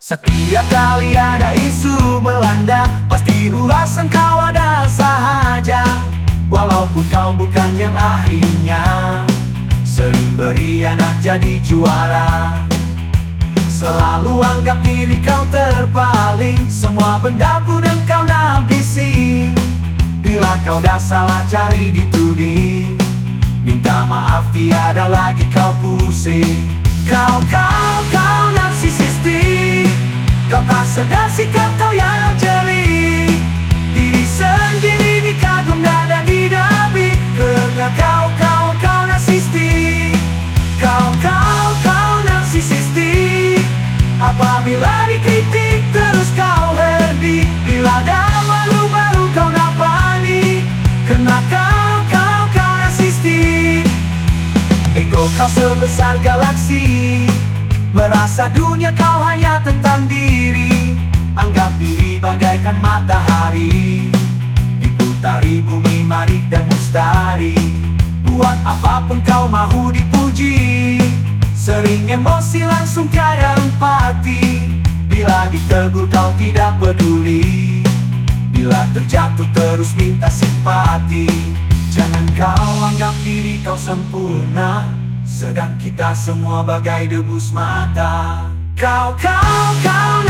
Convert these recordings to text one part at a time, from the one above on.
Setiap kali ada isu melanda Pasti ulasan kau ada sahaja. Walaupun kau bukan yang ahlinya Sering berianak jadi juara. Selalu anggap diri kau terpaling Semua benda pun engkau nabisi. Bila kau dah salah cari dituding Minta maaf tiada lagi kau pusing. Kau, kau kau yang jeli Diri sendiri dan Karena kau, kau, kau Kau, kau, kau dikritik terus kau Bila dah malu baru kau Kena kau, kau, kau kau sebesar galaksi. Merasa dunia kau hanya tentang diri Anggap diri bagaikan matahari. Diputari bumi marik dan mustari. Buat apa pun kau mahu dipuji. Sering emosi langsung tiada empati. Bila ditegur kau tidak peduli. Bila terjatuh terus minta simpati. Jangan kau anggap diri kau sempurna. Sedang kita semua bagai debu semata Kau, kau, kau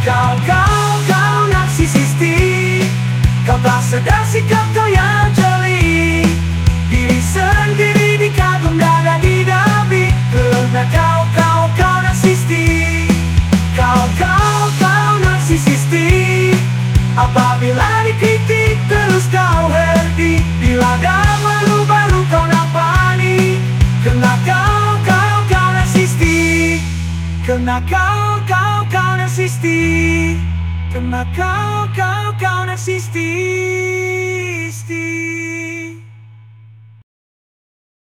Kau, kau, kau narsisistik. Kau tak sedar sikap kau yang jeli Diri sendiri dikagum dan didabi Karena kau, kau, kau narsistik. Kau, kau, kau narsisistik. Apabila dikritik terus kau herdi. Bila dah malu baru kau nak panik Kena kau, kau, kau narsistik. Kena kau, kau, kau narsistik Kena kau, kau, kau narsistik